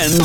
Zandvoort en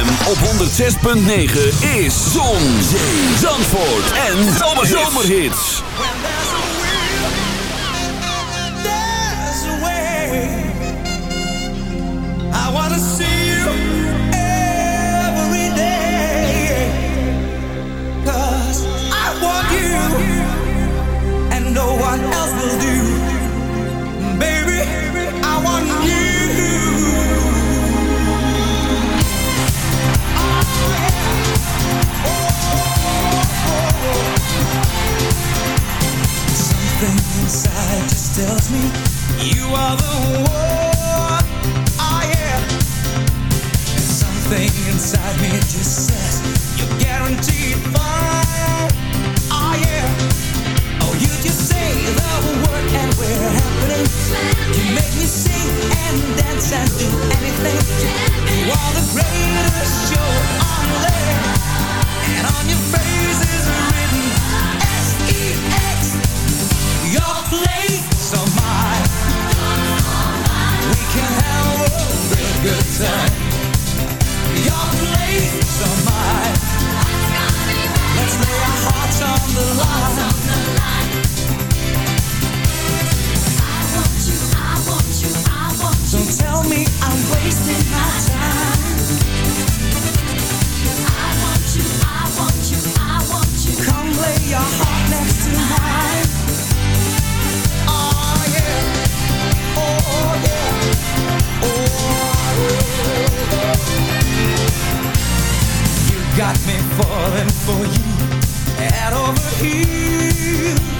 ZFM op 106.9 is Zon, Zee, Zandvoort en Zomerhits. I wanna see you every day I want you And no one else will do inside just tells me you are the one I am. Something inside me just says you're guaranteed fine. I yeah. Oh, you just say the word and we're happening. You make me sing and dance and do anything. You are the greatest show on land, and on your face. place of mine. We can have a real good time. Your place of mine. Let's lay our hearts on the line. I want you, I want you, I want you. Don't tell me I'm wasting my time. falling for you at over heels.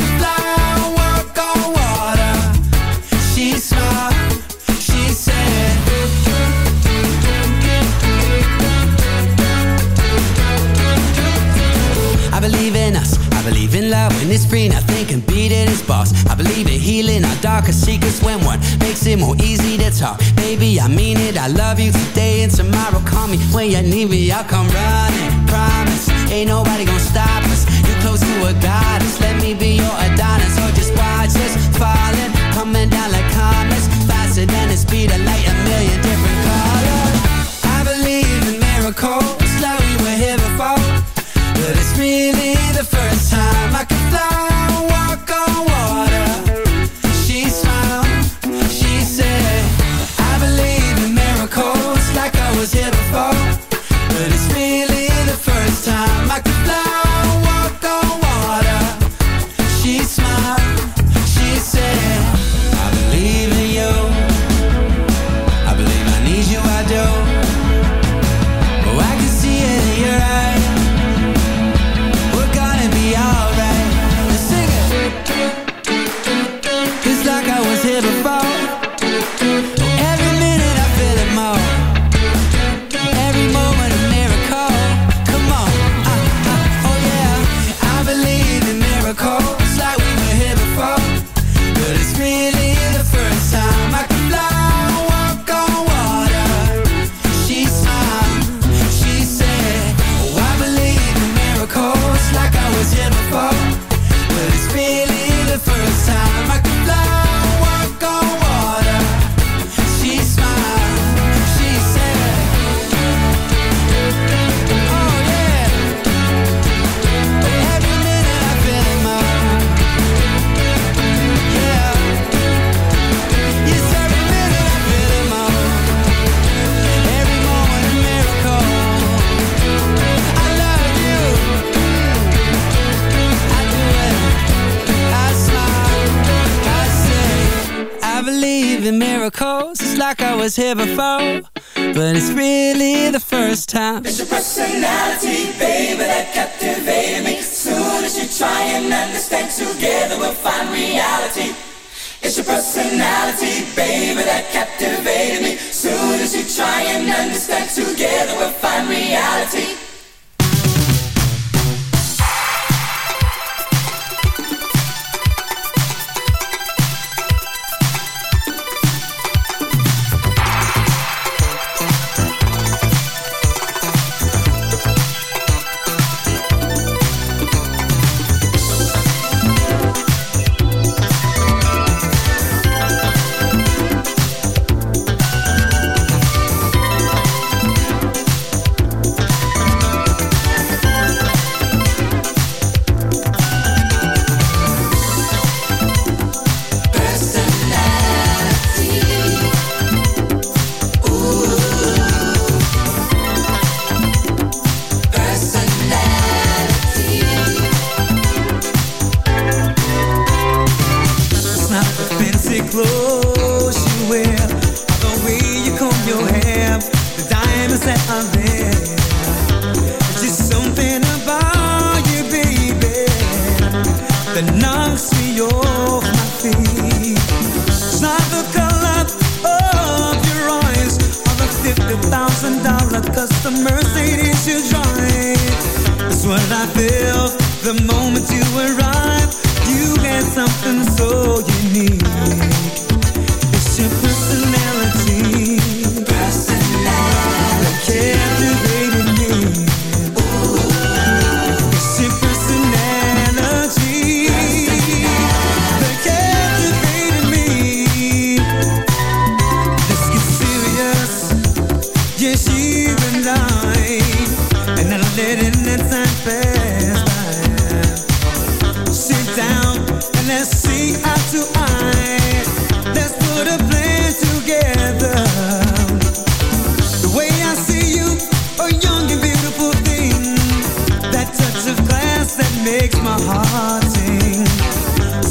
I believe in love when it's free, nothing can beat it, it's boss. I believe in healing our darkest secrets when one makes it more easy to talk. Baby, I mean it, I love you today and tomorrow. Call me when you need me, I'll come running. Promise, ain't nobody gonna stop us. You're close to a goddess, let me be your Adonis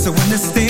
So if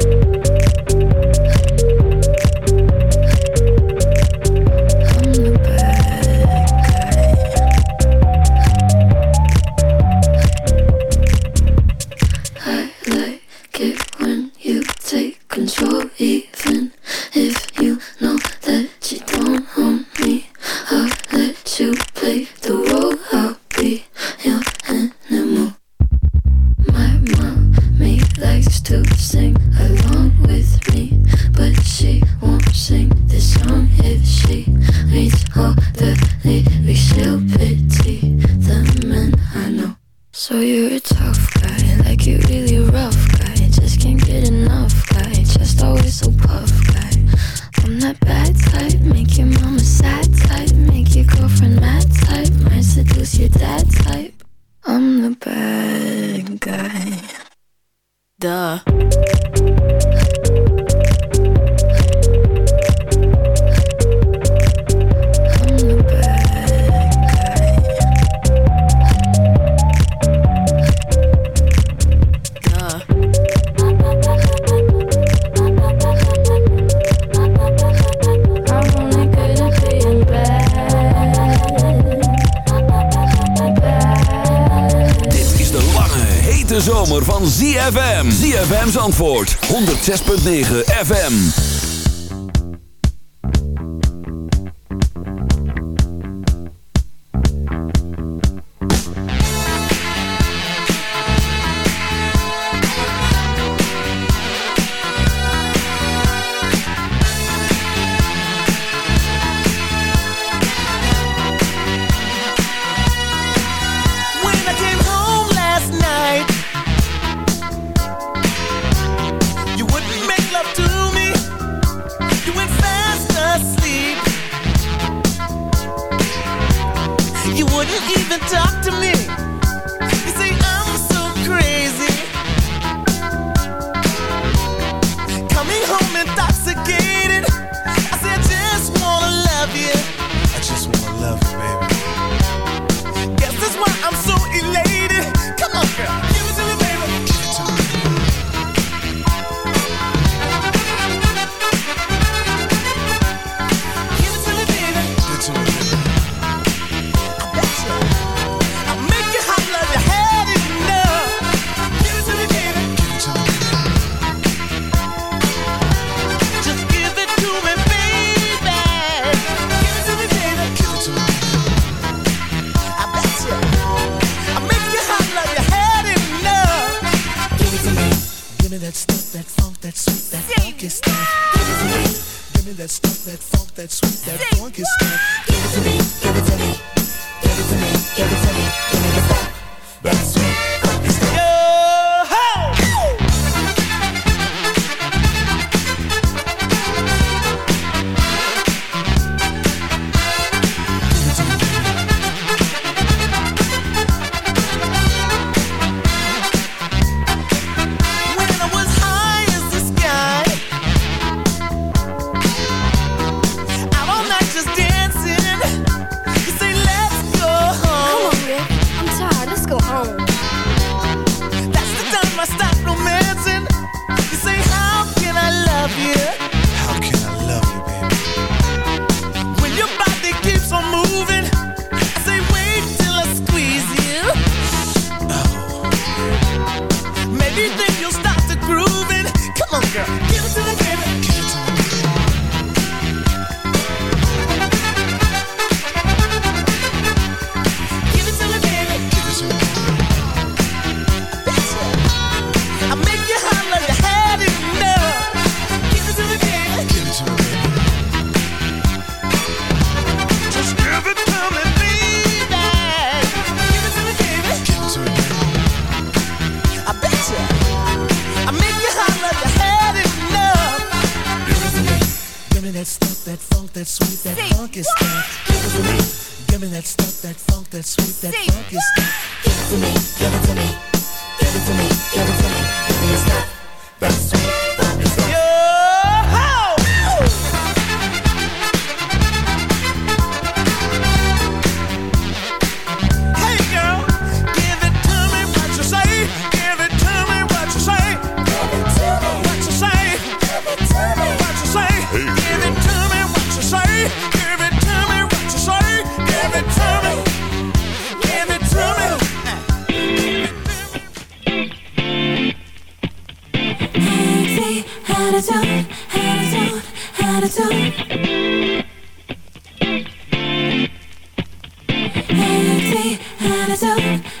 yourself